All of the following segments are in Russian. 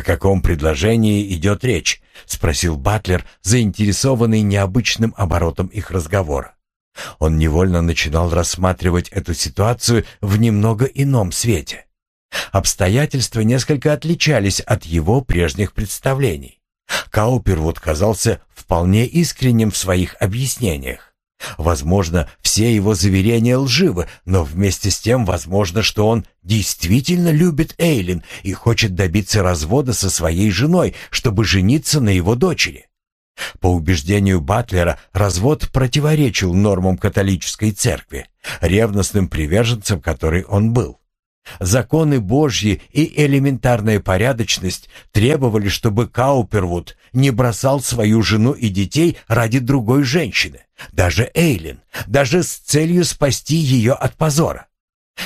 «О каком предложении идет речь?» — спросил Батлер, заинтересованный необычным оборотом их разговора. Он невольно начинал рассматривать эту ситуацию в немного ином свете. Обстоятельства несколько отличались от его прежних представлений. Каупервуд казался вполне искренним в своих объяснениях. Возможно, все его заверения лживы, но вместе с тем возможно, что он действительно любит Эйлин и хочет добиться развода со своей женой, чтобы жениться на его дочери. По убеждению Батлера, развод противоречил нормам католической церкви, ревностным приверженцем которой он был. Законы Божьи и элементарная порядочность требовали, чтобы Каупервуд не бросал свою жену и детей ради другой женщины, даже Эйлин, даже с целью спасти ее от позора.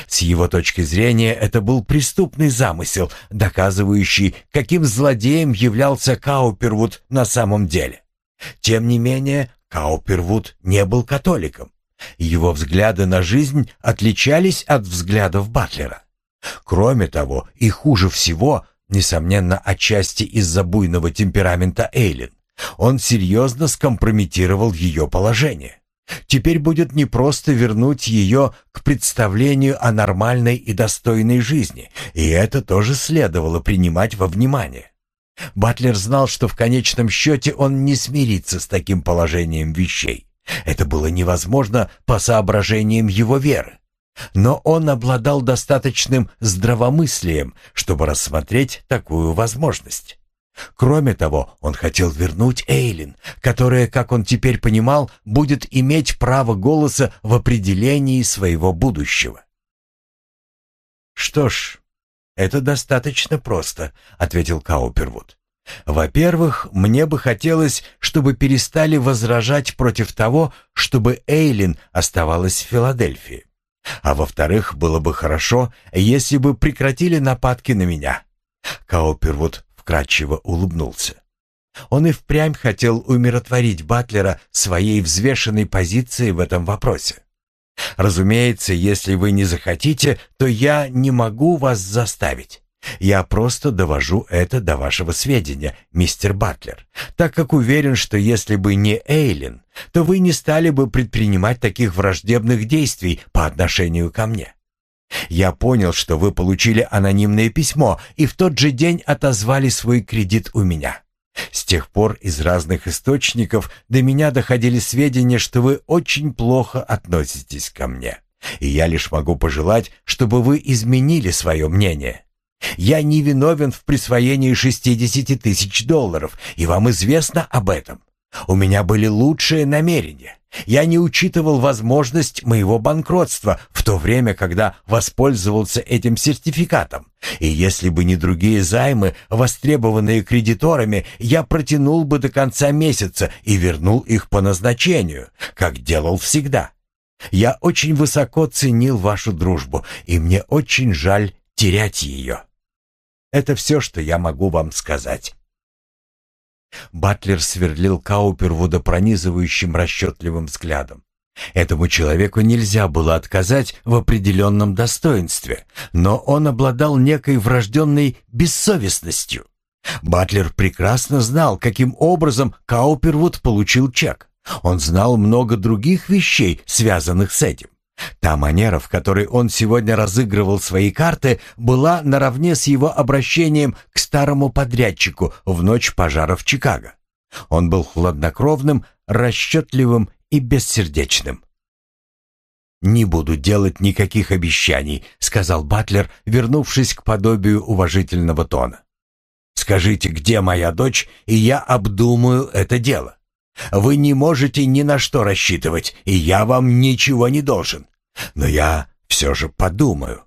С его точки зрения это был преступный замысел, доказывающий, каким злодеем являлся Каупервуд на самом деле. Тем не менее, Каупервуд не был католиком. Его взгляды на жизнь отличались от взглядов Батлера. Кроме того, и хуже всего, несомненно, отчасти из-за буйного темперамента Эйлин, он серьезно скомпрометировал ее положение. Теперь будет непросто вернуть ее к представлению о нормальной и достойной жизни, и это тоже следовало принимать во внимание. Батлер знал, что в конечном счете он не смирится с таким положением вещей. Это было невозможно по соображениям его веры. Но он обладал достаточным здравомыслием, чтобы рассмотреть такую возможность. Кроме того, он хотел вернуть Эйлин, которая, как он теперь понимал, будет иметь право голоса в определении своего будущего. «Что ж, это достаточно просто», — ответил Каупервуд. «Во-первых, мне бы хотелось, чтобы перестали возражать против того, чтобы Эйлин оставалась в Филадельфии. А во-вторых, было бы хорошо, если бы прекратили нападки на меня». Каупервуд вкрадчиво улыбнулся. Он и впрямь хотел умиротворить Батлера своей взвешенной позицией в этом вопросе. «Разумеется, если вы не захотите, то я не могу вас заставить. Я просто довожу это до вашего сведения, мистер Батлер, так как уверен, что если бы не Эйлин, то вы не стали бы предпринимать таких враждебных действий по отношению ко мне. Я понял, что вы получили анонимное письмо и в тот же день отозвали свой кредит у меня. С тех пор из разных источников до меня доходили сведения, что вы очень плохо относитесь ко мне. И я лишь могу пожелать, чтобы вы изменили свое мнение. Я не виновен в присвоении 60 тысяч долларов, и вам известно об этом. У меня были лучшие намерения. Я не учитывал возможность моего банкротства в то время, когда воспользовался этим сертификатом. И если бы не другие займы, востребованные кредиторами, я протянул бы до конца месяца и вернул их по назначению, как делал всегда. Я очень высоко ценил вашу дружбу, и мне очень жаль терять ее. Это все, что я могу вам сказать. Батлер сверлил Каупервуда пронизывающим расчетливым взглядом. Этому человеку нельзя было отказать в определенном достоинстве, но он обладал некой врожденной бессовестностью. Батлер прекрасно знал, каким образом Каупервуд получил чек. Он знал много других вещей, связанных с этим. Та манера, в которой он сегодня разыгрывал свои карты, была наравне с его обращением к старому подрядчику в ночь пожара в Чикаго. Он был хладнокровным, расчетливым и бессердечным. «Не буду делать никаких обещаний», — сказал Батлер, вернувшись к подобию уважительного тона. «Скажите, где моя дочь, и я обдумаю это дело». Вы не можете ни на что рассчитывать, и я вам ничего не должен. Но я все же подумаю».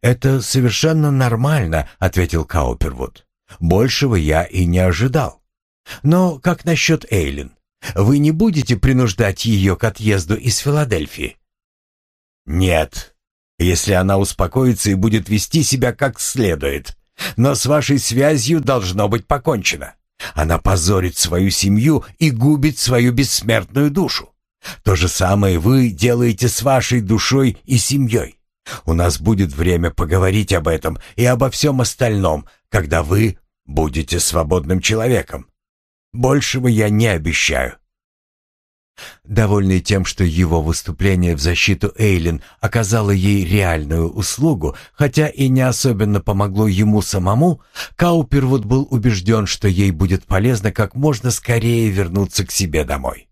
«Это совершенно нормально», — ответил Каупервуд. «Большего я и не ожидал. Но как насчет Эйлин? Вы не будете принуждать ее к отъезду из Филадельфии?» «Нет, если она успокоится и будет вести себя как следует. Но с вашей связью должно быть покончено. Она позорит свою семью и губит свою бессмертную душу. То же самое вы делаете с вашей душой и семьей. У нас будет время поговорить об этом и обо всем остальном, когда вы будете свободным человеком. Большего я не обещаю. Довольный тем, что его выступление в защиту Эйлин оказало ей реальную услугу, хотя и не особенно помогло ему самому, Каупервуд был убежден, что ей будет полезно как можно скорее вернуться к себе домой.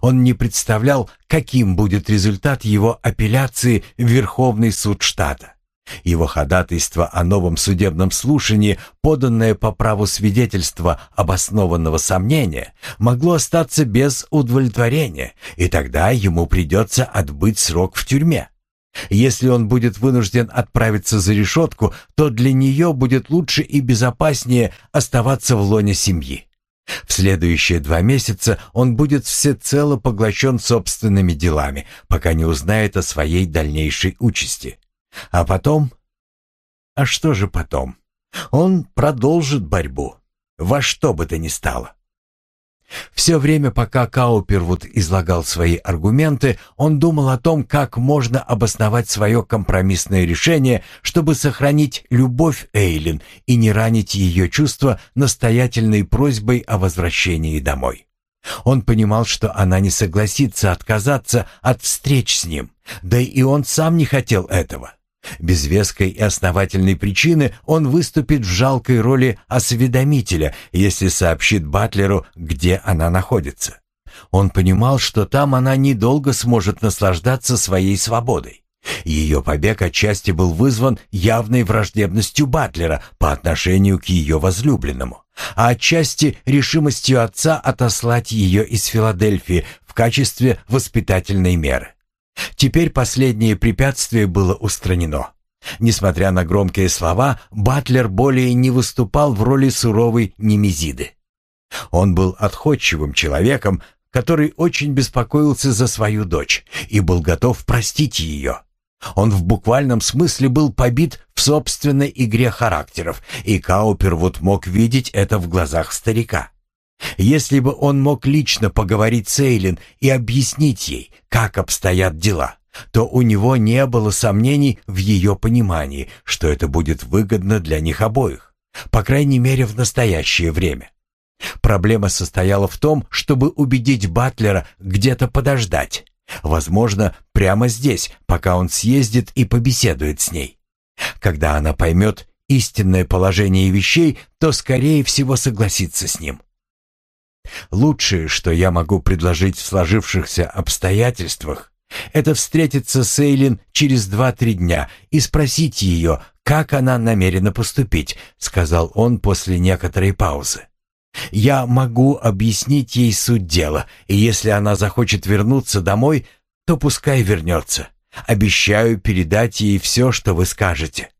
Он не представлял, каким будет результат его апелляции в Верховный суд штата. Его ходатайство о новом судебном слушании, поданное по праву свидетельства обоснованного сомнения, могло остаться без удовлетворения, и тогда ему придется отбыть срок в тюрьме. Если он будет вынужден отправиться за решетку, то для нее будет лучше и безопаснее оставаться в лоне семьи. В следующие два месяца он будет всецело поглощен собственными делами, пока не узнает о своей дальнейшей участи. А потом? А что же потом? Он продолжит борьбу, во что бы то ни стало. Все время, пока Каупервуд излагал свои аргументы, он думал о том, как можно обосновать свое компромиссное решение, чтобы сохранить любовь Эйлин и не ранить ее чувства настоятельной просьбой о возвращении домой. Он понимал, что она не согласится отказаться от встреч с ним, да и он сам не хотел этого. Без веской и основательной причины он выступит в жалкой роли осведомителя, если сообщит Батлеру, где она находится. Он понимал, что там она недолго сможет наслаждаться своей свободой. Ее побег отчасти был вызван явной враждебностью Батлера по отношению к ее возлюбленному, а отчасти решимостью отца отослать ее из Филадельфии в качестве воспитательной меры. Теперь последнее препятствие было устранено. Несмотря на громкие слова, Батлер более не выступал в роли суровой немезиды. Он был отходчивым человеком, который очень беспокоился за свою дочь и был готов простить ее. Он в буквальном смысле был побит в собственной игре характеров, и Каупервуд мог видеть это в глазах старика. Если бы он мог лично поговорить с Эйлин и объяснить ей, как обстоят дела, то у него не было сомнений в ее понимании, что это будет выгодно для них обоих, по крайней мере в настоящее время. Проблема состояла в том, чтобы убедить Батлера где-то подождать, возможно, прямо здесь, пока он съездит и побеседует с ней. Когда она поймет истинное положение вещей, то, скорее всего, согласится с ним. Лучшее, что я могу предложить в сложившихся обстоятельствах, это встретиться с Эйлин через два-три дня и спросить ее, как она намерена поступить, сказал он после некоторой паузы. Я могу объяснить ей суть дела, и если она захочет вернуться домой, то пускай вернется. Обещаю передать ей все, что вы скажете».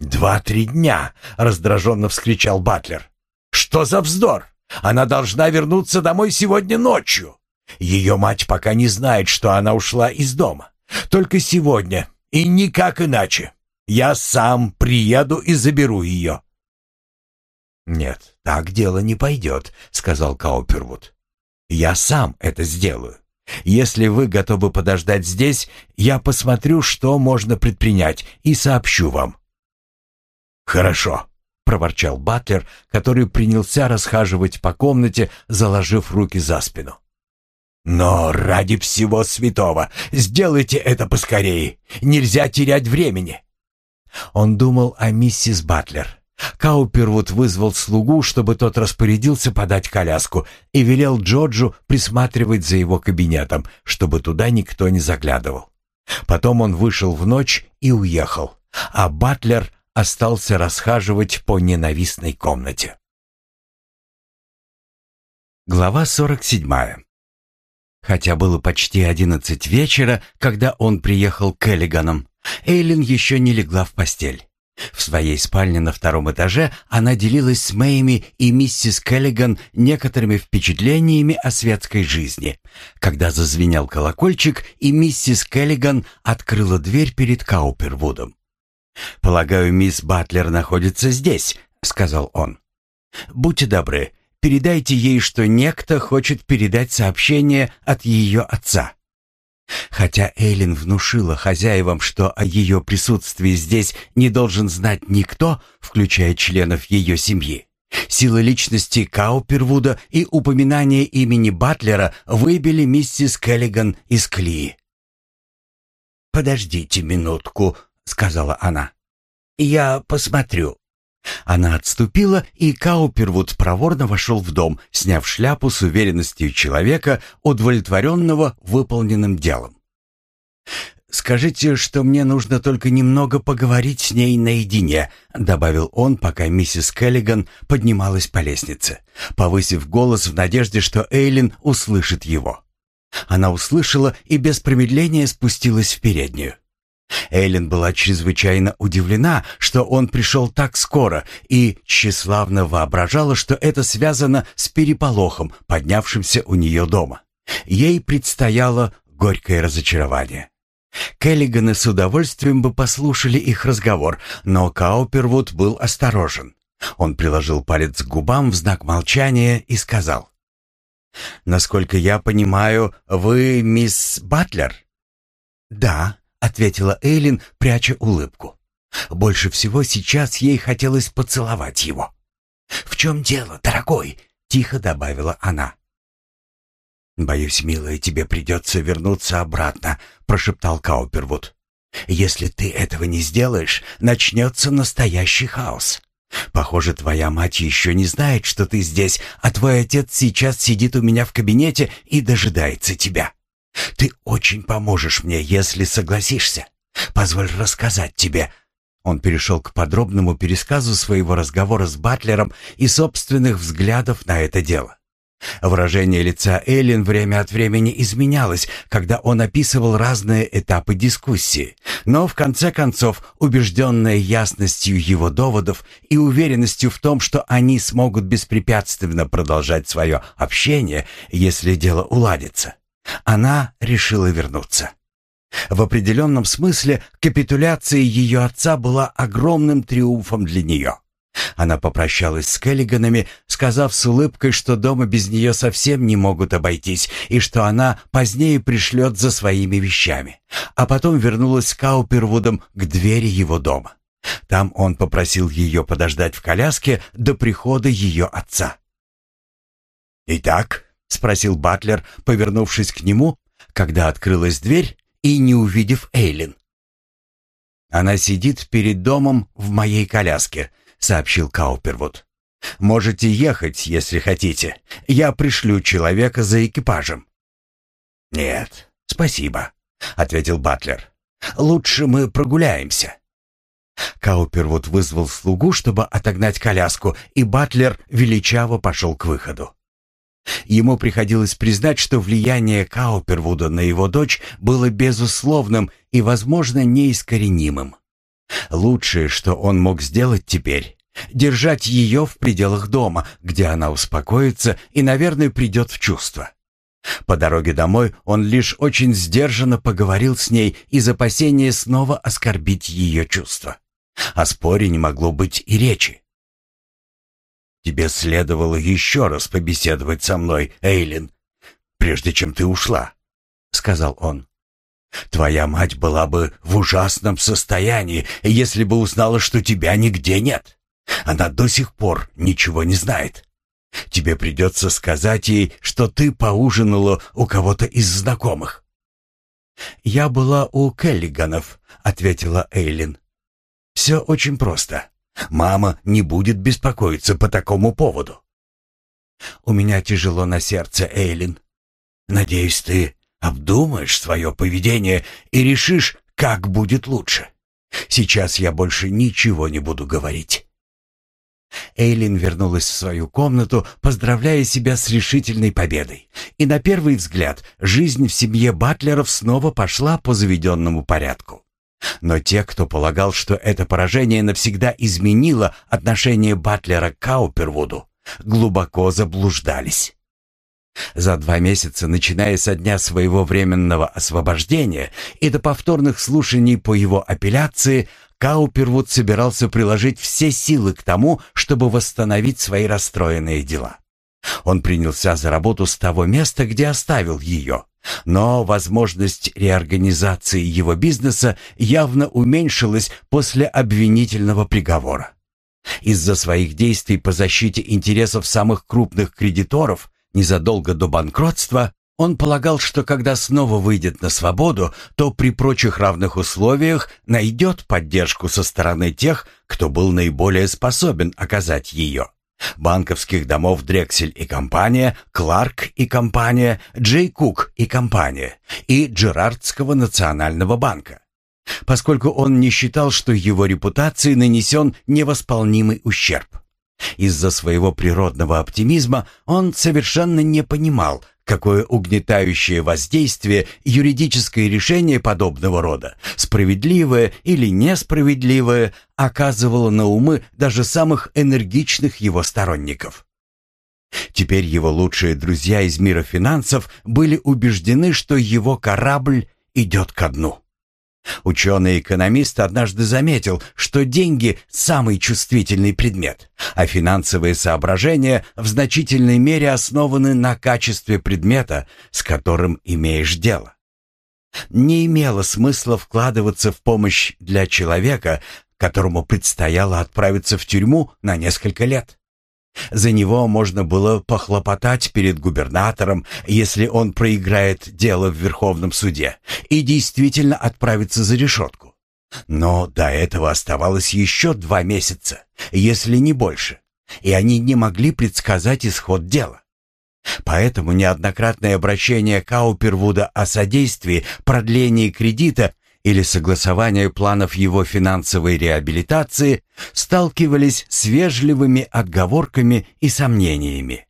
«Два-три дня!» — раздраженно вскричал Батлер. «Что за вздор? Она должна вернуться домой сегодня ночью. Ее мать пока не знает, что она ушла из дома. Только сегодня, и никак иначе. Я сам приеду и заберу ее». «Нет, так дело не пойдет», — сказал Каупервуд. «Я сам это сделаю. Если вы готовы подождать здесь, я посмотрю, что можно предпринять, и сообщу вам». «Хорошо», — проворчал Батлер, который принялся расхаживать по комнате, заложив руки за спину. «Но ради всего святого, сделайте это поскорее. Нельзя терять времени». Он думал о миссис Батлер. Каупервуд вызвал слугу, чтобы тот распорядился подать коляску, и велел Джорджу присматривать за его кабинетом, чтобы туда никто не заглядывал. Потом он вышел в ночь и уехал, а Батлер остался расхаживать по ненавистной комнате. Глава 47. Хотя было почти одиннадцать вечера, когда он приехал к Эллиганам, Эйлин еще не легла в постель. В своей спальне на втором этаже она делилась с Мэйми и миссис Келлиган некоторыми впечатлениями о светской жизни. Когда зазвенел колокольчик, и миссис Келлиган открыла дверь перед Каупервудом. «Полагаю, мисс Батлер находится здесь», — сказал он. «Будьте добры, передайте ей, что некто хочет передать сообщение от ее отца». Хотя Эйлин внушила хозяевам, что о ее присутствии здесь не должен знать никто, включая членов ее семьи, сила личности Каупервуда и упоминание имени Батлера выбили миссис Келлиган из Клии. «Подождите минутку», — сказала она. «Я посмотрю». Она отступила, и Каупервуд проворно вошел в дом, сняв шляпу с уверенностью человека, удовлетворенного выполненным делом. «Скажите, что мне нужно только немного поговорить с ней наедине», добавил он, пока миссис Келлиган поднималась по лестнице, повысив голос в надежде, что Эйлин услышит его. Она услышала и без промедления спустилась в переднюю. Эйлин была чрезвычайно удивлена, что он пришел так скоро, и тщеславно воображала, что это связано с переполохом, поднявшимся у нее дома. Ей предстояло горькое разочарование. Келлиганы с удовольствием бы послушали их разговор, но Каупервуд был осторожен. Он приложил палец к губам в знак молчания и сказал. «Насколько я понимаю, вы мисс Батлер?» «Да», — ответила Эйлин, пряча улыбку. Больше всего сейчас ей хотелось поцеловать его. «В чем дело, дорогой?» — тихо добавила она. «Боюсь, милая, тебе придется вернуться обратно», — прошептал Каупервуд. «Если ты этого не сделаешь, начнется настоящий хаос. Похоже, твоя мать еще не знает, что ты здесь, а твой отец сейчас сидит у меня в кабинете и дожидается тебя. Ты очень поможешь мне, если согласишься. Позволь рассказать тебе». Он перешел к подробному пересказу своего разговора с Батлером и собственных взглядов на это дело. Выражение лица Эллен время от времени изменялось, когда он описывал разные этапы дискуссии, но в конце концов, убежденная ясностью его доводов и уверенностью в том, что они смогут беспрепятственно продолжать свое общение, если дело уладится, она решила вернуться. В определенном смысле капитуляция ее отца была огромным триумфом для нее. Она попрощалась с Келлиганами, сказав с улыбкой, что дома без нее совсем не могут обойтись, и что она позднее пришлет за своими вещами. А потом вернулась с Каупервудом к двери его дома. Там он попросил ее подождать в коляске до прихода ее отца. «Итак?» — спросил Батлер, повернувшись к нему, когда открылась дверь и не увидев Эйлин. «Она сидит перед домом в моей коляске», сообщил Каупервуд. «Можете ехать, если хотите. Я пришлю человека за экипажем». «Нет, спасибо», — ответил Батлер. «Лучше мы прогуляемся». Каупервуд вызвал слугу, чтобы отогнать коляску, и Батлер величаво пошел к выходу. Ему приходилось признать, что влияние Каупервуда на его дочь было безусловным и, возможно, неискоренимым. Лучшее, что он мог сделать теперь, держать ее в пределах дома, где она успокоится и, наверное, придет в чувство. По дороге домой он лишь очень сдержанно поговорил с ней из опасения снова оскорбить ее чувства. О споре не могло быть и речи. «Тебе следовало еще раз побеседовать со мной, Эйлин, прежде чем ты ушла», — сказал он. Твоя мать была бы в ужасном состоянии, если бы узнала, что тебя нигде нет. Она до сих пор ничего не знает. Тебе придется сказать ей, что ты поужинала у кого-то из знакомых». «Я была у Келлиганов», — ответила Эйлин. «Все очень просто. Мама не будет беспокоиться по такому поводу». «У меня тяжело на сердце, Эйлин. Надеюсь, ты Обдумаешь свое поведение и решишь, как будет лучше. Сейчас я больше ничего не буду говорить». Эйлин вернулась в свою комнату, поздравляя себя с решительной победой. И на первый взгляд жизнь в семье Батлеров снова пошла по заведенному порядку. Но те, кто полагал, что это поражение навсегда изменило отношение Батлера к Каупервуду, глубоко заблуждались. За два месяца, начиная со дня своего временного освобождения и до повторных слушаний по его апелляции, Каупервуд собирался приложить все силы к тому, чтобы восстановить свои расстроенные дела. Он принялся за работу с того места, где оставил ее. Но возможность реорганизации его бизнеса явно уменьшилась после обвинительного приговора. Из-за своих действий по защите интересов самых крупных кредиторов незадолго до банкротства он полагал, что когда снова выйдет на свободу, то при прочих равных условиях найдет поддержку со стороны тех, кто был наиболее способен оказать ее банковских домов Дрексель и компания, Кларк и компания, Джей Кук и компания и Джерардского национального банка. Поскольку он не считал, что его репутации нанесен невосполнимый ущерб. Из-за своего природного оптимизма он совершенно не понимал, какое угнетающее воздействие юридическое решение подобного рода, справедливое или несправедливое, оказывало на умы даже самых энергичных его сторонников. Теперь его лучшие друзья из мира финансов были убеждены, что его корабль идет ко дну. Ученый-экономист однажды заметил, что деньги – самый чувствительный предмет, а финансовые соображения в значительной мере основаны на качестве предмета, с которым имеешь дело. Не имело смысла вкладываться в помощь для человека, которому предстояло отправиться в тюрьму на несколько лет. За него можно было похлопотать перед губернатором, если он проиграет дело в Верховном суде и действительно отправится за решетку. Но до этого оставалось еще два месяца, если не больше, и они не могли предсказать исход дела. Поэтому неоднократное обращение Каупервуда о содействии продлении кредита или согласование планов его финансовой реабилитации сталкивались с вежливыми отговорками и сомнениями.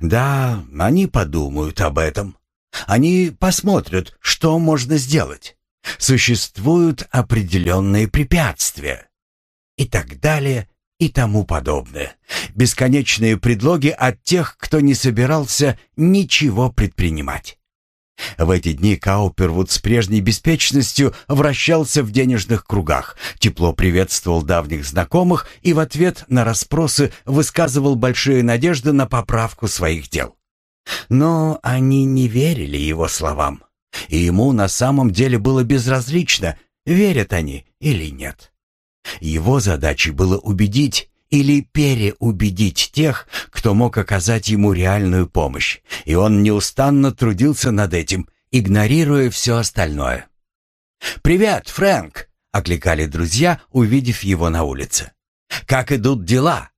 Да, они подумают об этом. Они посмотрят, что можно сделать. Существуют определенные препятствия. И так далее, и тому подобное. Бесконечные предлоги от тех, кто не собирался ничего предпринимать. В эти дни Каупервуд с прежней беспечностью вращался в денежных кругах, тепло приветствовал давних знакомых и в ответ на расспросы высказывал большие надежды на поправку своих дел. Но они не верили его словам, и ему на самом деле было безразлично, верят они или нет. Его задачей было убедить или переубедить тех, кто мог оказать ему реальную помощь, и он неустанно трудился над этим, игнорируя все остальное. «Привет, Фрэнк!» — окликали друзья, увидев его на улице. «Как идут дела?»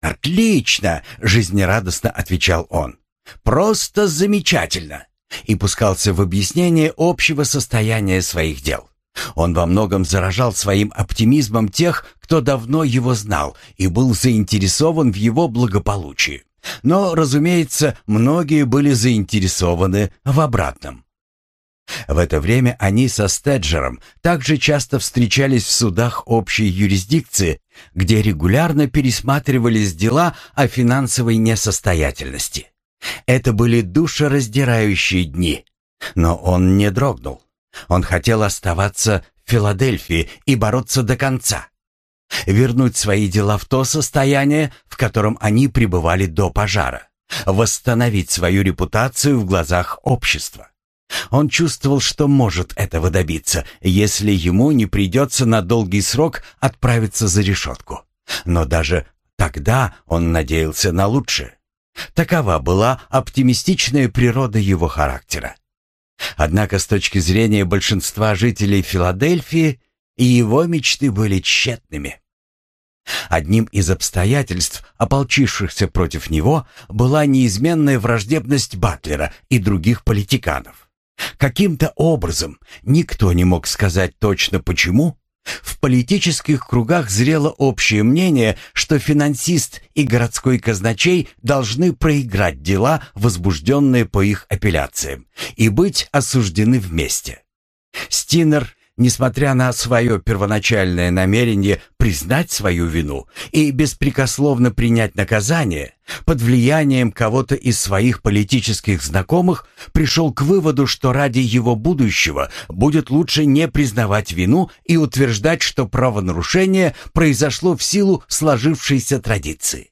«Отлично!» — жизнерадостно отвечал он. «Просто замечательно!» и пускался в объяснение общего состояния своих дел. Он во многом заражал своим оптимизмом тех, кто давно его знал и был заинтересован в его благополучии. Но, разумеется, многие были заинтересованы в обратном. В это время они со Стеджером также часто встречались в судах общей юрисдикции, где регулярно пересматривались дела о финансовой несостоятельности. Это были душераздирающие дни, но он не дрогнул. Он хотел оставаться в Филадельфии и бороться до конца. Вернуть свои дела в то состояние, в котором они пребывали до пожара. Восстановить свою репутацию в глазах общества. Он чувствовал, что может этого добиться, если ему не придется на долгий срок отправиться за решетку. Но даже тогда он надеялся на лучшее. Такова была оптимистичная природа его характера. Однако с точки зрения большинства жителей Филадельфии и его мечты были тщетными. Одним из обстоятельств, ополчившихся против него, была неизменная враждебность Батлера и других политиканов. Каким-то образом, никто не мог сказать точно почему, в политических кругах зрело общее мнение, что финансист и городской казначей должны проиграть дела, возбужденные по их апелляциям, и быть осуждены вместе. Стинер несмотря на свое первоначальное намерение признать свою вину и беспрекословно принять наказание, под влиянием кого-то из своих политических знакомых пришел к выводу, что ради его будущего будет лучше не признавать вину и утверждать, что правонарушение произошло в силу сложившейся традиции.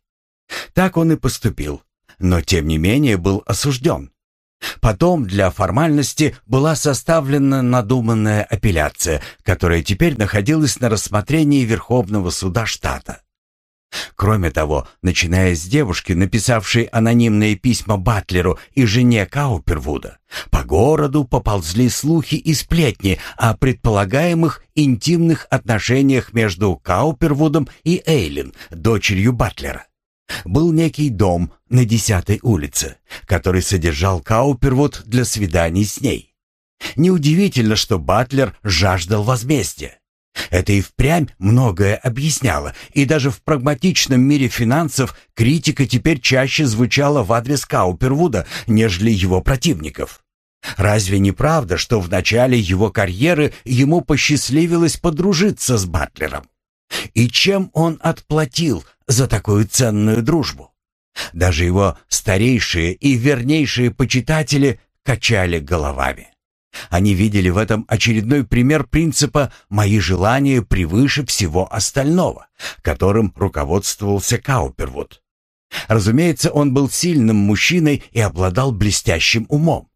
Так он и поступил, но тем не менее был осужден. Потом для формальности была составлена надуманная апелляция, которая теперь находилась на рассмотрении Верховного суда штата. Кроме того, начиная с девушки, написавшей анонимные письма Батлеру и жене Каупервуда, по городу поползли слухи и сплетни о предполагаемых интимных отношениях между Каупервудом и Эйлин, дочерью Батлера. Был некий дом на десятой улице, который содержал Каупервуд для свиданий с ней. Неудивительно, что Батлер жаждал возмездия. Это и впрямь многое объясняло, и даже в прагматичном мире финансов критика теперь чаще звучала в адрес Каупервуда, нежели его противников. Разве не правда, что в начале его карьеры ему посчастливилось подружиться с Батлером? И чем он отплатил за такую ценную дружбу? Даже его старейшие и вернейшие почитатели качали головами. Они видели в этом очередной пример принципа «мои желания превыше всего остального», которым руководствовался Каупервуд. Разумеется, он был сильным мужчиной и обладал блестящим умом.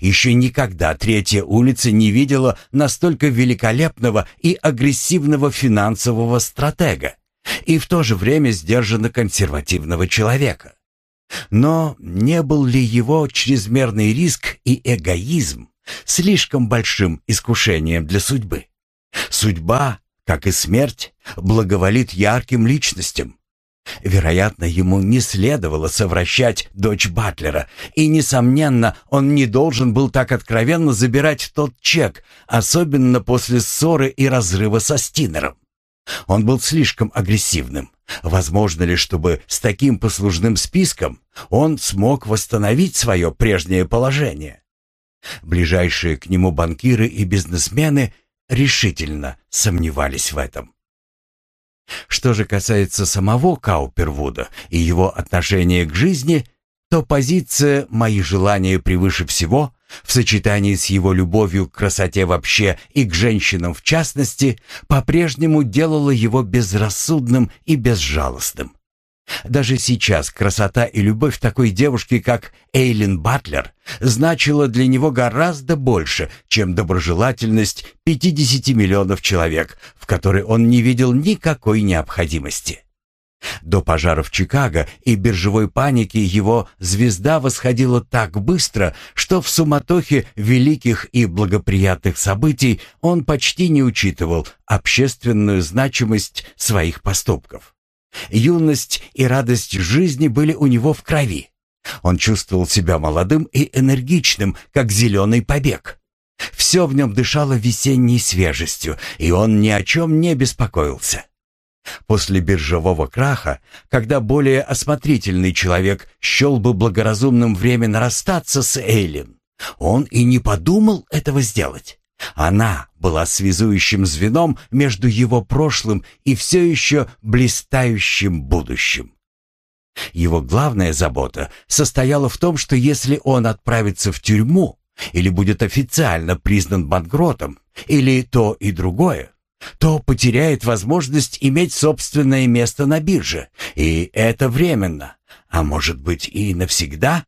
Еще никогда Третья улица не видела настолько великолепного и агрессивного финансового стратега и в то же время сдержанно консервативного человека. Но не был ли его чрезмерный риск и эгоизм слишком большим искушением для судьбы. Судьба, как и смерть, благоволит ярким личностям. Вероятно, ему не следовало совращать дочь Батлера, и, несомненно, он не должен был так откровенно забирать тот чек, особенно после ссоры и разрыва со Стинером. Он был слишком агрессивным. Возможно ли, чтобы с таким послужным списком он смог восстановить свое прежнее положение? Ближайшие к нему банкиры и бизнесмены решительно сомневались в этом. Что же касается самого Каупервуда и его отношения к жизни, то позиция «мои желания превыше всего» в сочетании с его любовью к красоте вообще и к женщинам в частности по-прежнему делала его безрассудным и безжалостным. Даже сейчас красота и любовь такой девушки, как Эйлин Батлер, значила для него гораздо больше, чем доброжелательность 50 миллионов человек, в которой он не видел никакой необходимости. До пожара в Чикаго и биржевой паники его звезда восходила так быстро, что в суматохе великих и благоприятных событий он почти не учитывал общественную значимость своих поступков. Юность и радость жизни были у него в крови. Он чувствовал себя молодым и энергичным, как зеленый побег. Все в нем дышало весенней свежестью, и он ни о чем не беспокоился. После биржевого краха, когда более осмотрительный человек счел бы благоразумным временно расстаться с Эйлин, он и не подумал этого сделать. Она была связующим звеном между его прошлым и все еще блистающим будущим. Его главная забота состояла в том, что если он отправится в тюрьму или будет официально признан банкротом, или то и другое, то потеряет возможность иметь собственное место на бирже, и это временно, а может быть и навсегда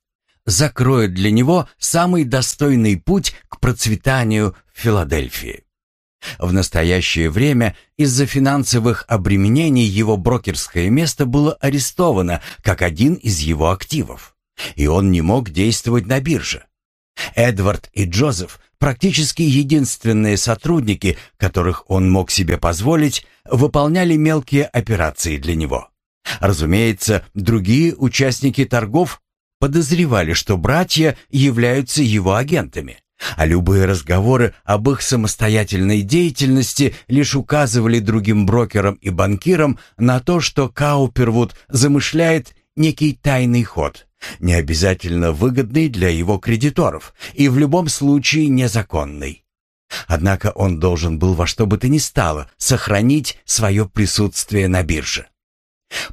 закроет для него самый достойный путь к процветанию в Филадельфии. В настоящее время из-за финансовых обременений его брокерское место было арестовано как один из его активов, и он не мог действовать на бирже. Эдвард и Джозеф, практически единственные сотрудники, которых он мог себе позволить, выполняли мелкие операции для него. Разумеется, другие участники торгов подозревали, что братья являются его агентами, а любые разговоры об их самостоятельной деятельности лишь указывали другим брокерам и банкирам на то, что Каупервуд замышляет некий тайный ход, не обязательно выгодный для его кредиторов и в любом случае незаконный. Однако он должен был во что бы то ни стало сохранить свое присутствие на бирже.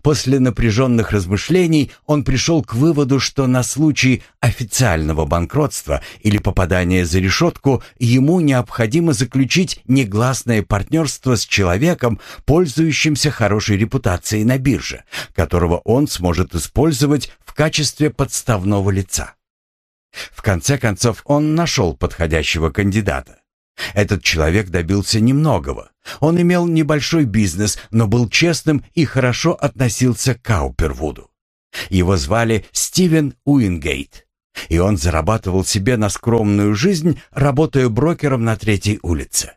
После напряженных размышлений он пришел к выводу, что на случай официального банкротства или попадания за решетку ему необходимо заключить негласное партнерство с человеком, пользующимся хорошей репутацией на бирже, которого он сможет использовать в качестве подставного лица. В конце концов он нашел подходящего кандидата. Этот человек добился немногого. Он имел небольшой бизнес, но был честным и хорошо относился к Каупервуду. Его звали Стивен Уингейт, и он зарабатывал себе на скромную жизнь, работая брокером на третьей улице.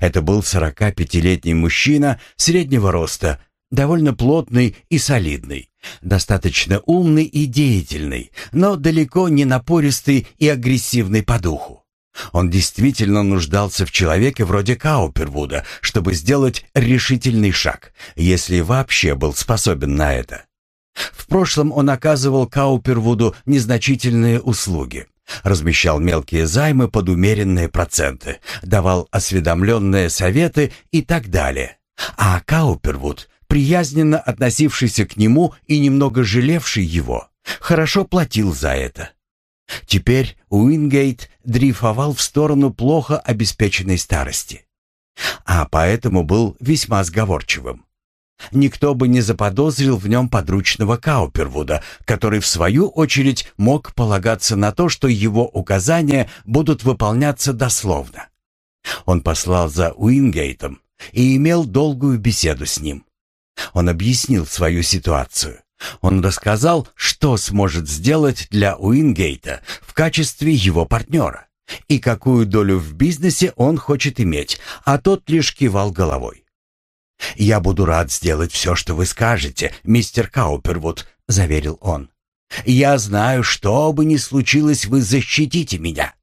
Это был 45-летний мужчина среднего роста, довольно плотный и солидный, достаточно умный и деятельный, но далеко не напористый и агрессивный по духу. Он действительно нуждался в человеке вроде Каупервуда, чтобы сделать решительный шаг, если вообще был способен на это. В прошлом он оказывал Каупервуду незначительные услуги. Размещал мелкие займы под умеренные проценты, давал осведомленные советы и так далее. А Каупервуд, приязненно относившийся к нему и немного жалевший его, хорошо платил за это. Теперь Уингейт дрейфовал в сторону плохо обеспеченной старости, а поэтому был весьма сговорчивым. Никто бы не заподозрил в нем подручного Каупервуда, который в свою очередь мог полагаться на то, что его указания будут выполняться дословно. Он послал за Уингейтом и имел долгую беседу с ним. Он объяснил свою ситуацию. Он рассказал, что сможет сделать для Уингейта в качестве его партнера и какую долю в бизнесе он хочет иметь, а тот лишь кивал головой. «Я буду рад сделать все, что вы скажете, мистер Каупервуд», — заверил он. «Я знаю, что бы ни случилось, вы защитите меня.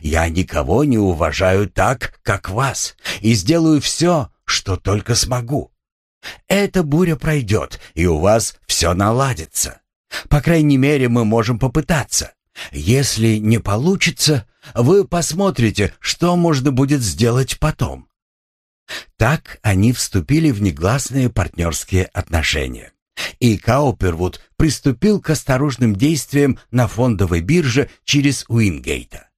Я никого не уважаю так, как вас, и сделаю все, что только смогу. Эта буря пройдет, и у вас все наладится. По крайней мере, мы можем попытаться. Если не получится, вы посмотрите, что можно будет сделать потом. Так они вступили в негласные партнерские отношения. И Каупервуд приступил к осторожным действиям на фондовой бирже через Уингейта.